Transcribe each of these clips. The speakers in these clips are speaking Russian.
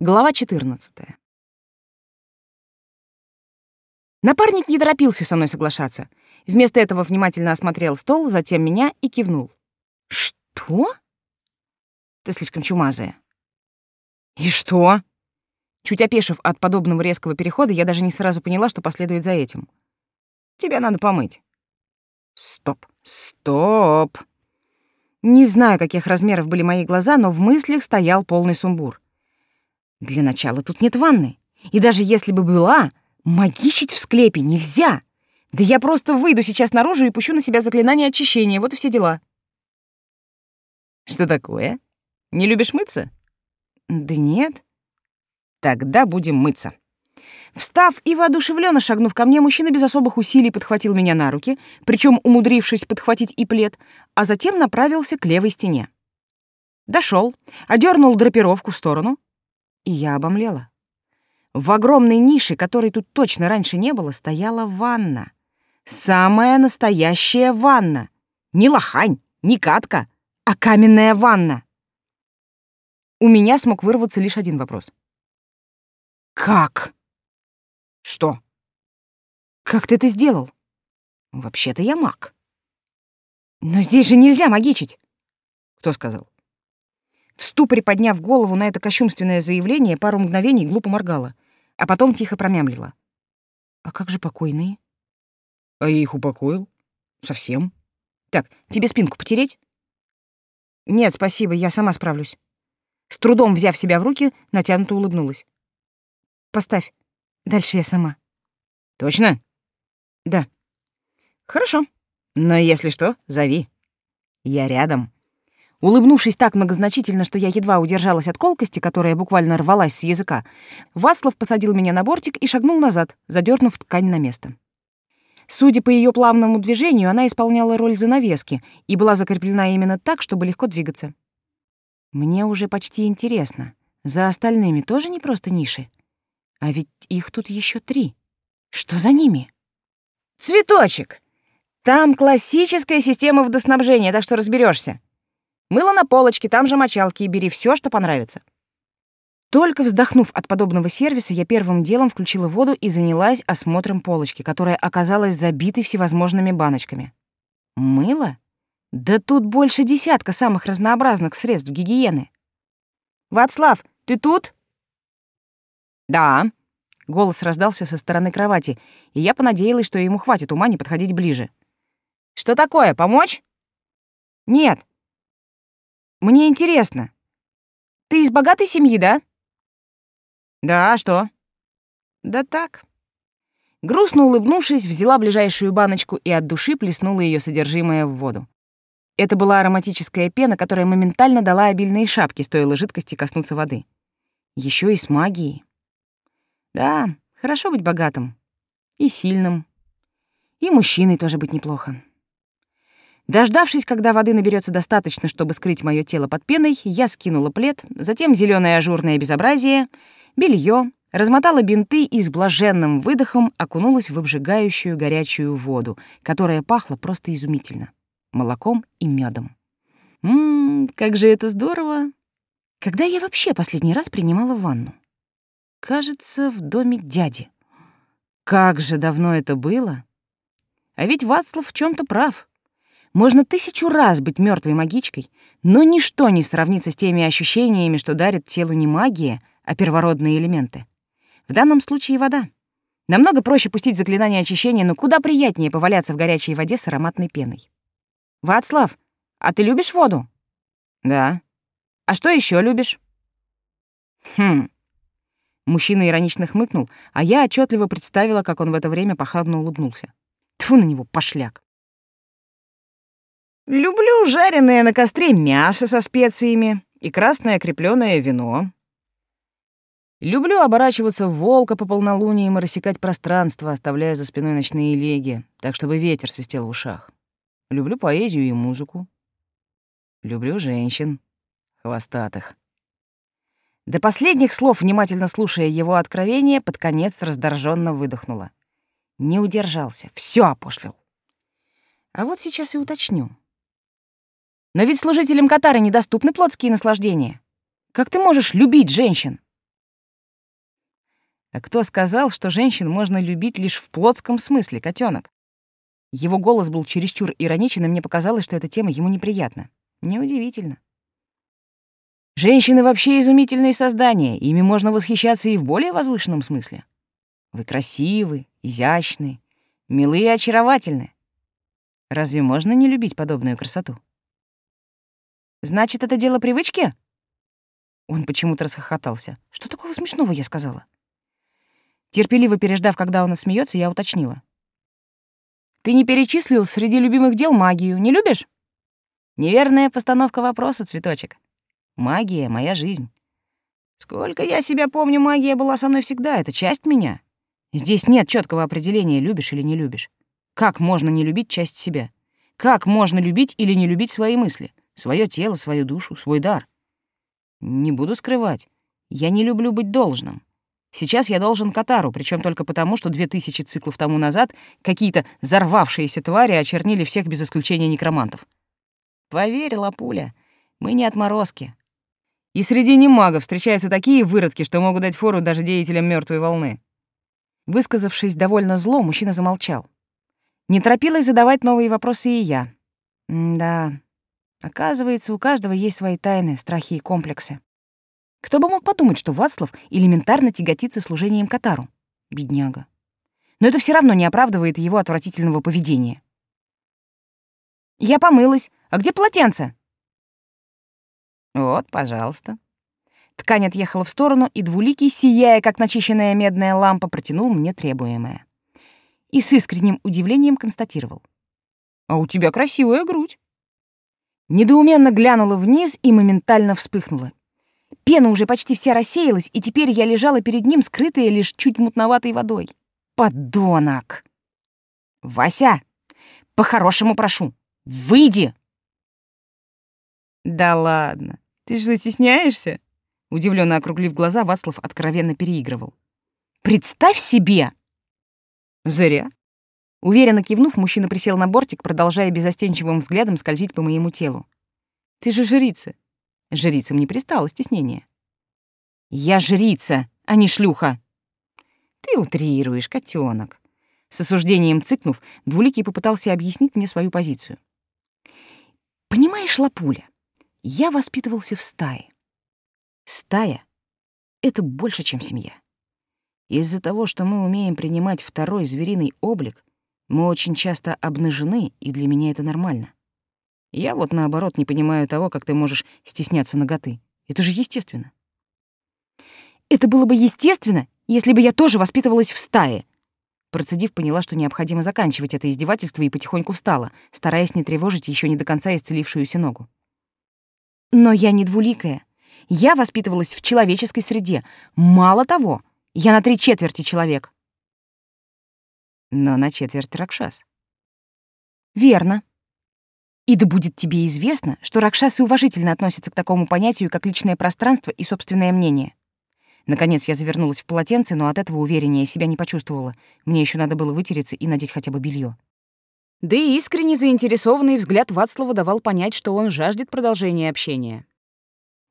Глава 14. Напарник не торопился со мной соглашаться. Вместо этого внимательно осмотрел стол, затем меня и кивнул. «Что?» «Ты слишком чумазая». «И что?» Чуть опешив от подобного резкого перехода, я даже не сразу поняла, что последует за этим. «Тебя надо помыть». «Стоп, стоп!» Не знаю, каких размеров были мои глаза, но в мыслях стоял полный сумбур. Для начала тут нет ванны. И даже если бы была, магичить в склепе нельзя. Да я просто выйду сейчас наружу и пущу на себя заклинание очищения, вот и все дела. Что такое? Не любишь мыться? Да нет. Тогда будем мыться. Встав и воодушевленно шагнув ко мне, мужчина без особых усилий подхватил меня на руки, причем умудрившись подхватить и плед, а затем направился к левой стене. Дошел, одернул драпировку в сторону, и я обомлела. В огромной нише, которой тут точно раньше не было, стояла ванна. Самая настоящая ванна. Не лохань, не катка, а каменная ванна. У меня смог вырваться лишь один вопрос. «Как?» «Что?» «Как ты это сделал?» «Вообще-то я маг». «Но здесь же нельзя магичить!» «Кто сказал?» В ступоре, подняв голову на это кощунственное заявление, пару мгновений глупо моргала, а потом тихо промямлила. «А как же покойные?» «А я их упокоил. Совсем. Так, тебе спинку потереть?» «Нет, спасибо, я сама справлюсь». С трудом взяв себя в руки, натянуто улыбнулась. «Поставь. Дальше я сама». «Точно?» «Да». «Хорошо. Но если что, зови. Я рядом». Улыбнувшись так многозначительно, что я едва удержалась от колкости, которая буквально рвалась с языка, Вацлав посадил меня на бортик и шагнул назад, задернув ткань на место. Судя по ее плавному движению, она исполняла роль занавески и была закреплена именно так, чтобы легко двигаться. Мне уже почти интересно, за остальными тоже не просто ниши? А ведь их тут еще три. Что за ними? «Цветочек! Там классическая система водоснабжения, так что разберешься. Мыло на полочке, там же мочалки, и бери все, что понравится. Только вздохнув от подобного сервиса, я первым делом включила воду и занялась осмотром полочки, которая оказалась забитой всевозможными баночками. Мыло? Да тут больше десятка самых разнообразных средств гигиены. «Вацлав, ты тут?» «Да», — голос раздался со стороны кровати, и я понадеялась, что ему хватит ума не подходить ближе. «Что такое, помочь?» «Нет, мне интересно. Ты из богатой семьи, да? Да, а что? Да так. Грустно улыбнувшись, взяла ближайшую баночку и от души плеснула ее содержимое в воду. Это была ароматическая пена, которая моментально дала обильные шапки, стоило жидкости коснуться воды. Еще и с магией. Да, хорошо быть богатым. И сильным. И мужчиной тоже быть неплохо. Дождавшись, когда воды наберется достаточно, чтобы скрыть мое тело под пеной, я скинула плед, затем зеленое ажурное безобразие, белье, размотала бинты и с блаженным выдохом окунулась в обжигающую горячую воду, которая пахла просто изумительно — молоком и медом. Ммм, как же это здорово! Когда я вообще последний раз принимала ванну? Кажется, в доме дяди. Как же давно это было! А ведь Вацлав в чем то прав. Можно тысячу раз быть мертвой магичкой, но ничто не сравнится с теми ощущениями, что дарит телу не магия, а первородные элементы. В данном случае вода. Намного проще пустить заклинание очищения, но куда приятнее поваляться в горячей воде с ароматной пеной. «Вацлав, а ты любишь воду?» «Да». «А что еще любишь?» «Хм». Мужчина иронично хмыкнул, а я отчетливо представила, как он в это время похабно улыбнулся. Тьфу на него, пошляк. Люблю жареное на костре мясо со специями и красное крепленное вино. Люблю оборачиваться в волка по полнолуниям и рассекать пространство, оставляя за спиной ночные леги, так чтобы ветер свистел в ушах. Люблю поэзию и музыку. Люблю женщин, хвостатых. До последних слов, внимательно слушая его откровение, под конец раздраженно выдохнула. Не удержался, все опошлил. А вот сейчас и уточню. Но ведь служителям Катары недоступны плотские наслаждения. Как ты можешь любить женщин? А кто сказал, что женщин можно любить лишь в плотском смысле, котенок? Его голос был чересчур ироничен, и мне показалось, что эта тема ему неприятна. Неудивительно. Женщины вообще изумительные создания, ими можно восхищаться и в более возвышенном смысле. Вы красивы, изящны, милые и очаровательны. Разве можно не любить подобную красоту? Значит, это дело привычки? Он почему-то расхохотался. Что такого смешного я сказала? Терпеливо переждав, когда он отсмеется, я уточнила. Ты не перечислил среди любимых дел магию. Не любишь? Неверная постановка вопроса, цветочек. Магия — моя жизнь. Сколько я себя помню, магия была со мной всегда, это часть меня. Здесь нет четкого определения, любишь или не любишь. Как можно не любить часть себя? Как можно любить или не любить свои мысли, свое тело, свою душу, свой дар? Не буду скрывать, я не люблю быть должным. Сейчас я должен Катару, причем только потому, что две тысячи циклов тому назад какие-то взорвавшиеся твари очернили всех без исключения некромантов. Поверь, Лапуля, мы не отморозки. И среди немагов встречаются такие выродки, что могут дать фору даже деятелям мертвой волны. Высказавшись довольно зло, мужчина замолчал. Не торопилась задавать новые вопросы и я. М да, оказывается, у каждого есть свои тайны, страхи и комплексы. Кто бы мог подумать, что Вацлав элементарно тяготится служением Катару? Бедняга. Но это все равно не оправдывает его отвратительного поведения. «Я помылась. А где полотенце?» «Вот, пожалуйста». Ткань отъехала в сторону, и двуликий, сияя, как начищенная медная лампа, протянул мне требуемое. И с искренним удивлением констатировал. «А у тебя красивая грудь». Недоуменно глянула вниз и моментально вспыхнула. Пена уже почти вся рассеялась, и теперь я лежала перед ним, скрытая лишь чуть мутноватой водой. Подонок! Вася, по-хорошему прошу, выйди! Да ладно, ты что, стесняешься? Удивленно округлив глаза, Вацлав откровенно переигрывал. Представь себе! Зря. Уверенно кивнув, мужчина присел на бортик, продолжая безостенчивым взглядом скользить по моему телу. Ты же жрица, Жрицам не пристало стеснение. «Я жрица, а не шлюха!» «Ты утрируешь, котенок. С осуждением цыкнув, Двуликий попытался объяснить мне свою позицию. «Понимаешь, Лапуля, я воспитывался в стае. Стая — это больше, чем семья. Из-за того, что мы умеем принимать второй звериный облик, мы очень часто обнажены, и для меня это нормально. Я вот, наоборот, не понимаю того, как ты можешь стесняться ноготы. Это же естественно. Это было бы естественно, если бы я тоже воспитывалась в стае. Процедив, поняла, что необходимо заканчивать это издевательство и потихоньку встала, стараясь не тревожить еще не до конца исцелившуюся ногу. Но я не двуликая. Я воспитывалась в человеческой среде. Мало того, я на три четверти человек. Но на четверть Ракшас. Верно. И да будет тебе известно, что ракшасы уважительно относятся к такому понятию, как личное пространство и собственное мнение. Наконец я завернулась в полотенце, но от этого увереннее себя не почувствовала. Мне еще надо было вытереться и надеть хотя бы белье. Да и искренне заинтересованный взгляд Вацлава давал понять, что он жаждет продолжения общения.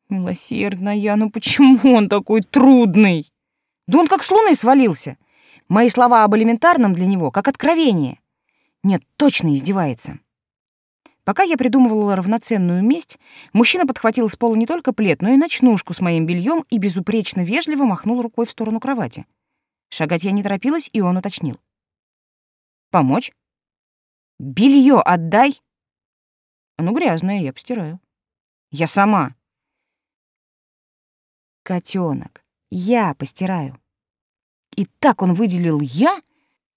«Милосердная, ну почему он такой трудный? Да он как с луны свалился. Мои слова об элементарном для него, как откровение. Нет, точно издевается». Пока я придумывала равноценную месть, мужчина подхватил с пола не только плед, но и ночнушку с моим бельем и безупречно вежливо махнул рукой в сторону кровати. Шагать я не торопилась, и он уточнил. «Помочь?» «Белье отдай!» «Ну, грязное, я постираю». «Я сама». Котенок, я постираю». И так он выделил «я»,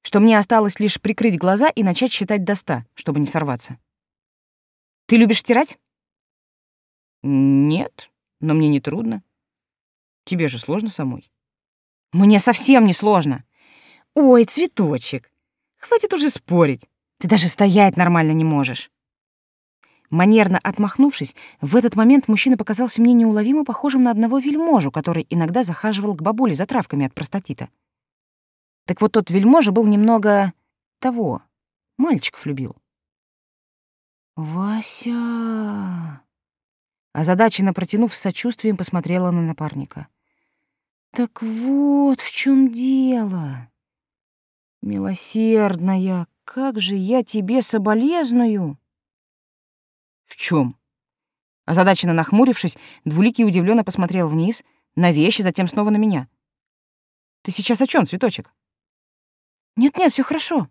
что мне осталось лишь прикрыть глаза и начать считать до ста, чтобы не сорваться. Ты любишь стирать? Нет, но мне не трудно. Тебе же сложно самой. Мне совсем не сложно. Ой, цветочек, хватит уже спорить. Ты даже стоять нормально не можешь. Манерно отмахнувшись, в этот момент мужчина показался мне неуловимо похожим на одного вельможу, который иногда захаживал к бабуле за травками от простатита. Так вот тот вельможа был немного того, мальчиков любил. «Вася!» Озадаченно протянув с сочувствием, посмотрела на напарника. Так вот в чем дело. Милосердная, как же я тебе соболезную. В чем? Озадаченно нахмурившись, Двуликий удивленно посмотрел вниз, на вещи, затем снова на меня. Ты сейчас о чем, цветочек? Нет-нет, все хорошо.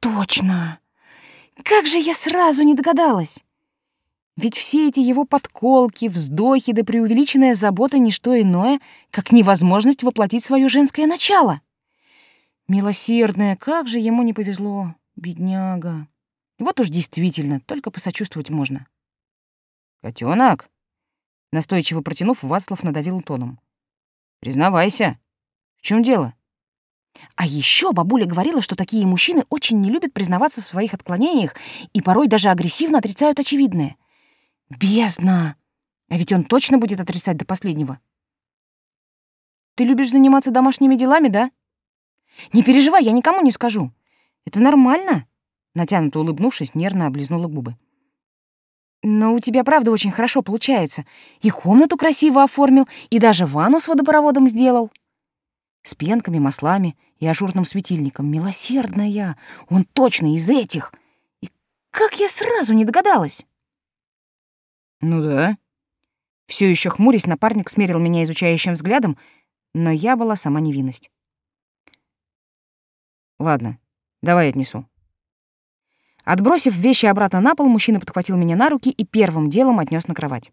Точно. Как же я сразу не догадалась. Ведь все эти его подколки, вздохи да преувеличенная забота — не что иное, как невозможность воплотить свое женское начало. Милосердная, как же ему не повезло, бедняга. Вот уж действительно, только посочувствовать можно. Котенок, настойчиво протянув, Вацлав надавил тоном. Признавайся, в чем дело? А еще бабуля говорила, что такие мужчины очень не любят признаваться в своих отклонениях и порой даже агрессивно отрицают очевидное — Бездна! А ведь он точно будет отрицать до последнего. Ты любишь заниматься домашними делами, да? Не переживай, я никому не скажу. Это нормально? Натянуто улыбнувшись, нервно облизнула губы. Но у тебя правда очень хорошо получается. И комнату красиво оформил, и даже ванну с водопроводом сделал. С пенками, маслами и ажурным светильником. Милосердная! Он точно из этих! И как я сразу не догадалась! Ну да. Все еще хмурясь, напарник смерил меня изучающим взглядом, но я была сама невинность. Ладно, давай отнесу. Отбросив вещи обратно на пол, мужчина подхватил меня на руки и первым делом отнес на кровать.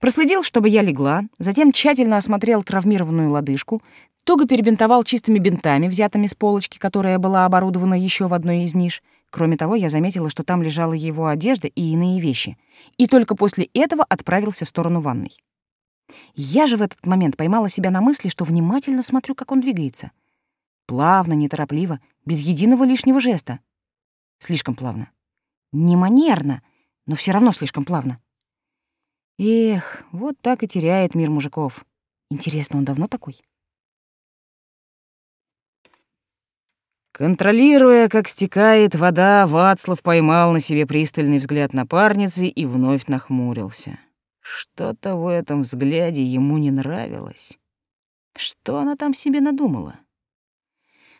Проследил, чтобы я легла, затем тщательно осмотрел травмированную лодыжку, туго перебинтовал чистыми бинтами, взятыми с полочки, которая была оборудована еще в одной из ниш, Кроме того, я заметила, что там лежала его одежда и иные вещи, и только после этого отправился в сторону ванной. Я же в этот момент поймала себя на мысли, что внимательно смотрю, как он двигается. Плавно, неторопливо, без единого лишнего жеста. Слишком плавно. Не манерно, но все равно слишком плавно. Эх, вот так и теряет мир мужиков. Интересно, он давно такой? Контролируя, как стекает вода, Вацлав поймал на себе пристальный взгляд напарницы и вновь нахмурился. Что-то в этом взгляде ему не нравилось. Что она там себе надумала?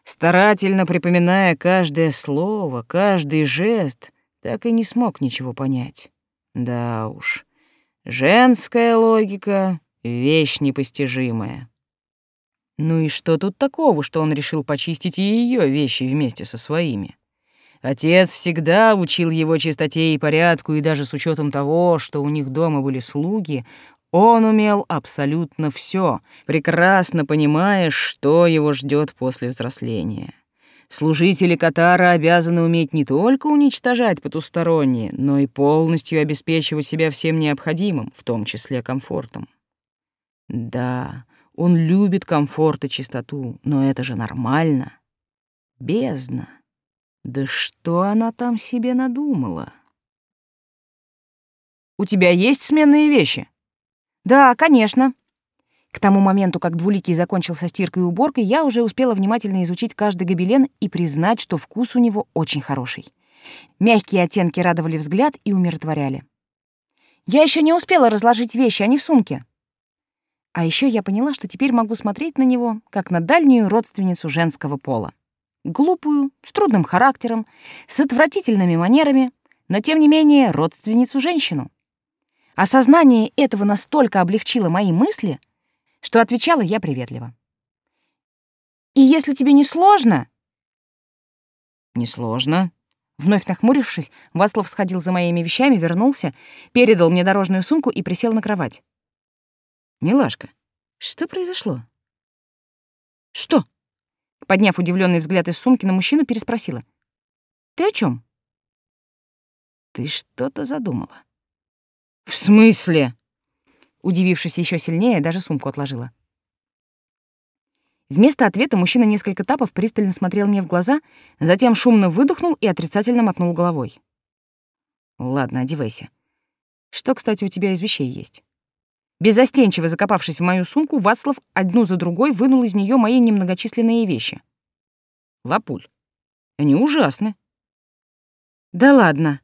Старательно припоминая каждое слово, каждый жест, так и не смог ничего понять. Да уж, женская логика — вещь непостижимая. Ну и что тут такого, что он решил почистить и ее вещи вместе со своими? Отец всегда учил его чистоте и порядку, и даже с учетом того, что у них дома были слуги, он умел абсолютно все, прекрасно понимая, что его ждет после взросления. Служители Катара обязаны уметь не только уничтожать потусторонние, но и полностью обеспечивать себя всем необходимым, в том числе комфортом. Да, он любит комфорт и чистоту, но это же нормально. Бездна. Да что она там себе надумала? «У тебя есть сменные вещи?» «Да, конечно». К тому моменту, как Двуликий закончил со стиркой и уборкой, я уже успела внимательно изучить каждый гобелен и признать, что вкус у него очень хороший. Мягкие оттенки радовали взгляд и умиротворяли. Я еще не успела разложить вещи, они в сумке. А еще я поняла, что теперь могу смотреть на него, как на дальнюю родственницу женского пола. Глупую, с трудным характером, с отвратительными манерами, но тем не менее родственницу-женщину. Осознание этого настолько облегчило мои мысли, что отвечала я приветливо. «И если тебе не сложно...» «Не сложно», Вновь нахмурившись, Васлов сходил за моими вещами, вернулся, передал мне дорожную сумку и присел на кровать. «Милашка, что произошло?» «Что?» Подняв удивленный взгляд из сумки на мужчину, переспросила. «Ты о чем? «Ты что-то задумала». «В смысле?» Удивившись еще сильнее, даже сумку отложила. Вместо ответа мужчина несколько тапов пристально смотрел мне в глаза, затем шумно выдохнул и отрицательно мотнул головой. «Ладно, одевайся. Что, кстати, у тебя из вещей есть?» Безостенчиво закопавшись в мою сумку, Вацлав одну за другой вынул из нее мои немногочисленные вещи. Лапуль, они ужасны. Да ладно.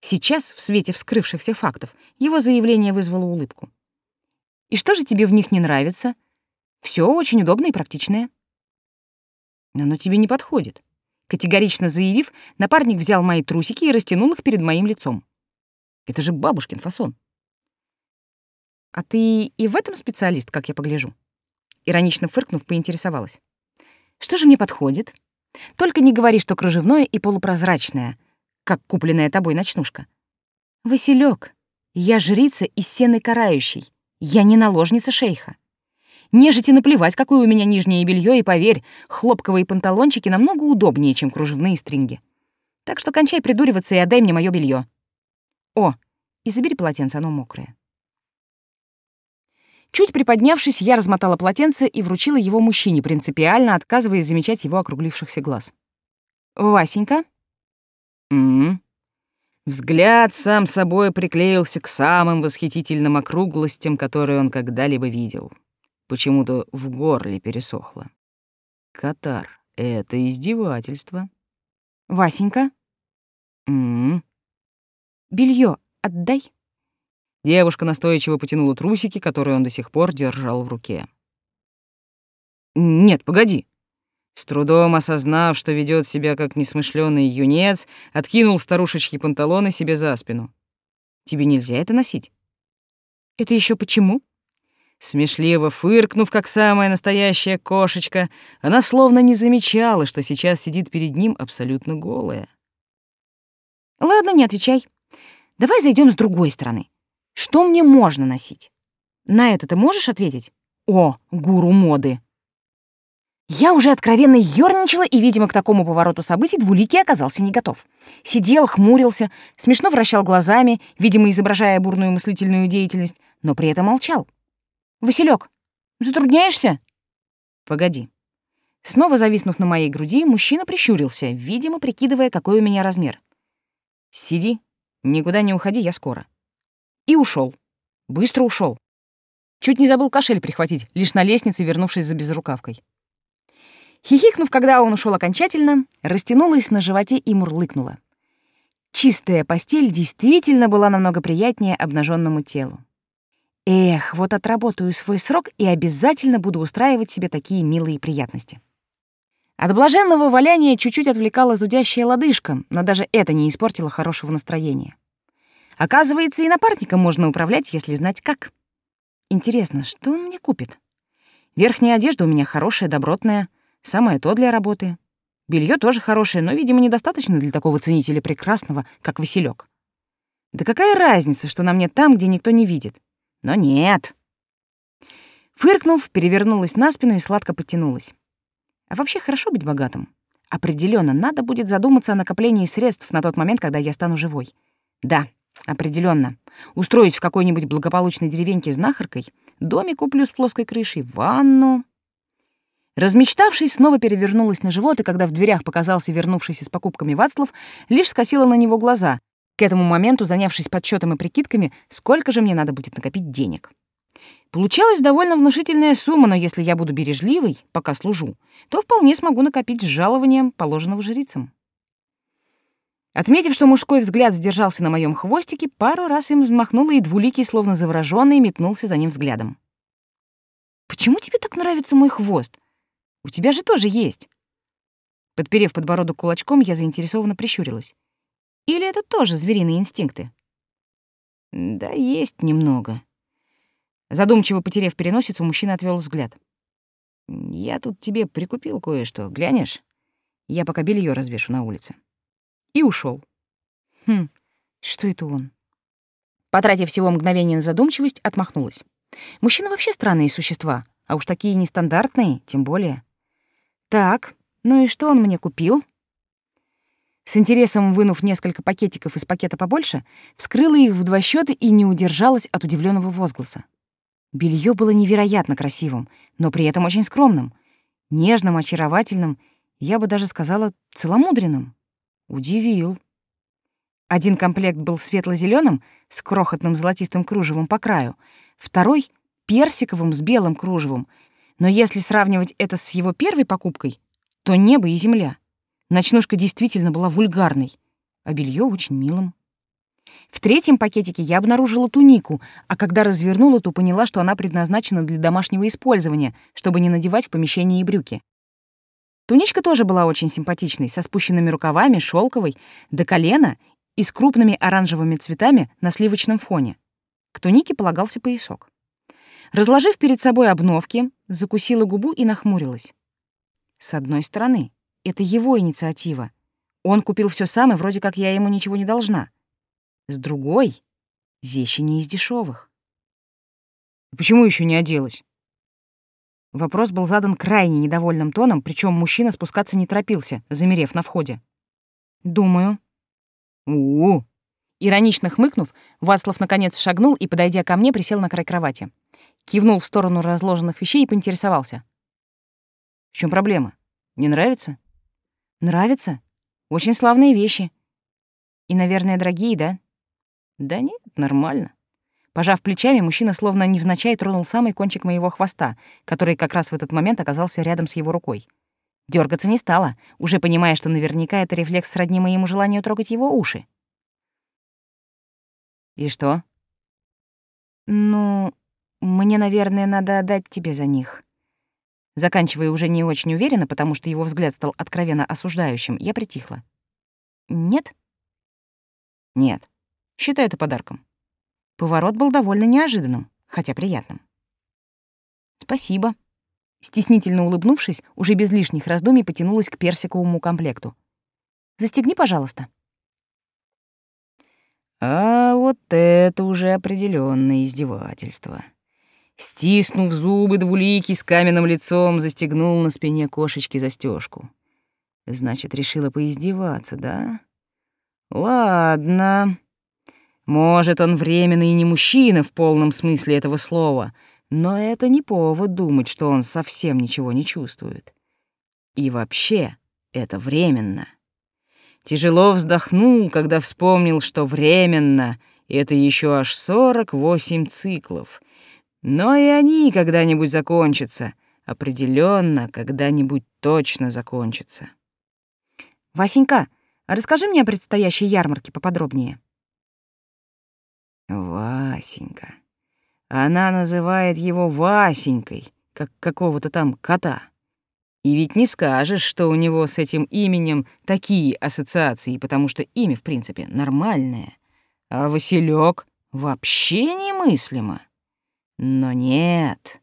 Сейчас, в свете вскрывшихся фактов, его заявление вызвало улыбку. И что же тебе в них не нравится? Все очень удобно и практичное. Но оно тебе не подходит. Категорично заявив, напарник взял мои трусики и растянул их перед моим лицом. Это же бабушкин фасон. А ты и в этом специалист, как я погляжу? Иронично фыркнув, поинтересовалась. Что же мне подходит? Только не говори, что кружевное и полупрозрачное, как купленная тобой ночнушка. Василек, я жрица из сены карающей. Я не наложница шейха. Нежити наплевать, какое у меня нижнее белье, и поверь, хлопковые панталончики намного удобнее, чем кружевные стринги. Так что кончай придуриваться и отдай мне мое белье. О, и забери полотенце, оно мокрое. Чуть приподнявшись, я размотала полотенце и вручила его мужчине, принципиально отказываясь замечать его округлившихся глаз. «Васенька?» «М-м-м». Взгляд сам собой приклеился к самым восхитительным округлостям, которые он когда-либо видел. Почему-то в горле пересохло. «Катар, это издевательство». «Васенька?» «М-м». «Бельё отдай». Девушка настойчиво потянула трусики, которые он до сих пор держал в руке. «Нет, погоди!» С трудом осознав, что ведет себя как несмышленый юнец, откинул старушечьи панталоны себе за спину. «Тебе нельзя это носить». «Это еще почему?» Смешливо фыркнув, как самая настоящая кошечка, она словно не замечала, что сейчас сидит перед ним абсолютно голая. «Ладно, не отвечай. Давай зайдем с другой стороны. Что мне можно носить? На это ты можешь ответить? О, гуру моды. Я уже откровенно ёрничала, и, видимо, к такому повороту событий Двуликий оказался не готов. Сидел, хмурился, смешно вращал глазами, видимо, изображая бурную мыслительную деятельность, но при этом молчал. «Василек, затрудняешься?» «Погоди». Снова зависнув на моей груди, мужчина прищурился, видимо, прикидывая, какой у меня размер. «Сиди, никуда не уходи, я скоро» и ушел. Быстро ушел. Чуть не забыл кошель прихватить, лишь на лестнице, вернувшись за безрукавкой. Хихикнув, когда он ушел окончательно, растянулась на животе и мурлыкнула. Чистая постель действительно была намного приятнее обнаженному телу. Эх, вот отработаю свой срок и обязательно буду устраивать себе такие милые приятности. От блаженного валяния чуть-чуть отвлекала зудящая лодыжка, но даже это не испортило хорошего настроения. Оказывается, и напарником можно управлять, если знать как. Интересно, что он мне купит? Верхняя одежда у меня хорошая, добротная, самое то для работы. Белье тоже хорошее, но, видимо, недостаточно для такого ценителя прекрасного, как Василек. Да какая разница, что на мне там, где никто не видит? Но нет. Фыркнув, перевернулась на спину и сладко потянулась. А вообще хорошо быть богатым. Определенно, надо будет задуматься о накоплении средств на тот момент, когда я стану живой. Да, Определенно. Устроить в какой-нибудь благополучной деревеньке знахаркой, домик куплю с плоской крышей, ванну. Размечтавшись, снова перевернулась на живот, и когда в дверях показался вернувшийся с покупками Вацлав, лишь скосила на него глаза, к этому моменту занявшись подсчетом и прикидками, сколько же мне надо будет накопить денег. Получалась довольно внушительная сумма, но если я буду бережливой, пока служу, то вполне смогу накопить с жалованием, положенного жрицам. Отметив, что мужской взгляд задержался на моем хвостике, пару раз им взмахнула, и двуликий, словно заворожённый, метнулся за ним взглядом. «Почему тебе так нравится мой хвост? У тебя же тоже есть». Подперев подбородок кулачком, я заинтересованно прищурилась. «Или это тоже звериные инстинкты?» «Да есть немного». Задумчиво потеряв переносицу, мужчина отвел взгляд. «Я тут тебе прикупил кое-что, глянешь? Я пока белье развешу на улице» и ушел. Хм, что это он? Потратив всего мгновение на задумчивость, отмахнулась. Мужчины вообще странные существа, а уж такие нестандартные, тем более. Так, ну и что он мне купил? С интересом вынув несколько пакетиков из пакета побольше, вскрыла их в два счета и не удержалась от удивленного возгласа. Белье было невероятно красивым, но при этом очень скромным, нежным, очаровательным, я бы даже сказала, целомудренным. Удивил. Один комплект был светло зеленым с крохотным золотистым кружевом по краю, второй — персиковым с белым кружевом. Но если сравнивать это с его первой покупкой, то небо и земля. Ночнушка действительно была вульгарной, а белье очень милым. В третьем пакетике я обнаружила тунику, а когда развернула, то поняла, что она предназначена для домашнего использования, чтобы не надевать в помещении брюки. Туничка тоже была очень симпатичной, со спущенными рукавами, шелковой, до колена и с крупными оранжевыми цветами на сливочном фоне. К тунике полагался поясок. Разложив перед собой обновки, закусила губу и нахмурилась. С одной стороны, это его инициатива. Он купил все сам, и вроде как я ему ничего не должна. С другой, вещи не из дешевых. Почему еще не оделась? Вопрос был задан крайне недовольным тоном, причем мужчина спускаться не торопился, замерев на входе. «Думаю». «У-у-у!» Иронично хмыкнув, Вацлав наконец шагнул и, подойдя ко мне, присел на край кровати. Кивнул в сторону разложенных вещей и поинтересовался. «В чем проблема? Не нравится?» «Нравится? Очень славные вещи. И, наверное, дорогие, да?» «Да нет, нормально». Пожав плечами, мужчина словно невзначай тронул самый кончик моего хвоста, который как раз в этот момент оказался рядом с его рукой. Дергаться не стала, уже понимая, что наверняка это рефлекс сродни моему желанию трогать его уши. И что? Ну, мне, наверное, надо отдать тебе за них. Заканчивая уже не очень уверенно, потому что его взгляд стал откровенно осуждающим, я притихла. Нет? Нет. Считай это подарком. Поворот был довольно неожиданным, хотя приятным. Спасибо. Стеснительно улыбнувшись, уже без лишних раздумий потянулась к персиковому комплекту. Застегни, пожалуйста. А вот это уже определенное издевательство. Стиснув зубы, двуликий с каменным лицом застегнул на спине кошечки застежку. Значит, решила поиздеваться, да? Ладно. Может, он временный и не мужчина в полном смысле этого слова, но это не повод думать, что он совсем ничего не чувствует. И вообще, это временно. Тяжело вздохнул, когда вспомнил, что временно — это еще аж сорок восемь циклов. Но и они когда-нибудь закончатся. определенно когда-нибудь точно закончатся. «Васенька, расскажи мне о предстоящей ярмарке поподробнее». Васенька. Она называет его Васенькой, как какого-то там кота. И ведь не скажешь, что у него с этим именем такие ассоциации, потому что имя, в принципе, нормальное. А Василек вообще немыслимо. Но нет,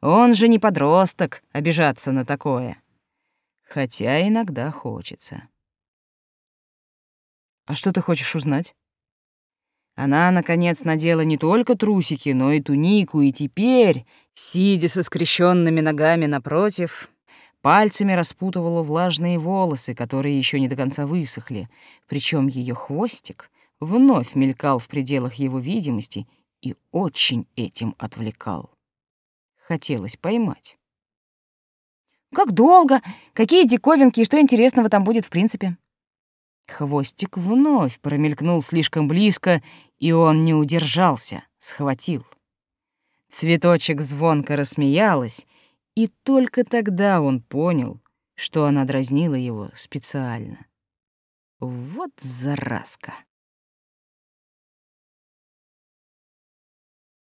он же не подросток обижаться на такое. Хотя иногда хочется. А что ты хочешь узнать? Она, наконец, надела не только трусики, но и тунику, и теперь, сидя со скрещенными ногами напротив, Пальцами распутывала влажные волосы, которые еще не до конца высохли, причем ее хвостик вновь мелькал в пределах его видимости и очень этим отвлекал. Хотелось поймать. «Как долго? Какие диковинки и что интересного там будет в принципе?» Хвостик вновь промелькнул слишком близко, и он не удержался, схватил. Цветочек звонко рассмеялась, и только тогда он понял, что она дразнила его специально. Вот заразка.